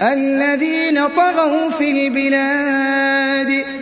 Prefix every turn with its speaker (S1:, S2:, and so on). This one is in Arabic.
S1: الَّذِينَ طَغَوْا فِي الْبِلَادِ